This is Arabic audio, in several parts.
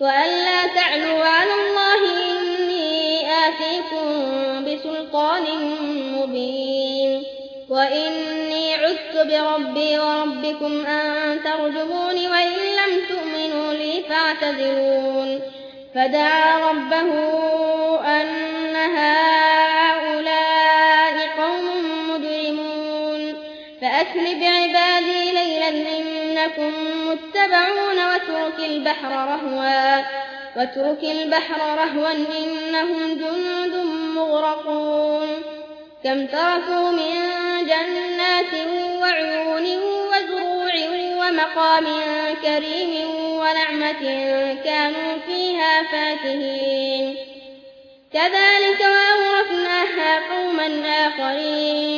وألا تعلوا على الله إني آتيكم بسلطان مبين وإني عدت بربي وربكم أن ترجموني وإن لم تؤمنوا لي فاعتذرون فدعا ربه أن فأسل بعبادي ليلا إنكم متبعون واترك البحر رهوا واترك البحر رهوا إنهم جند مغرقون. كم تركوا من جنات وعيون وزروع ومقام كريم ونعمة كانوا فيها فاكهين. كذلك وأورثناها قوما آخرين.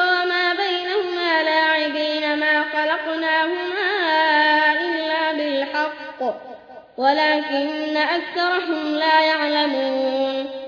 ولكن أكثرهم لا يعلمون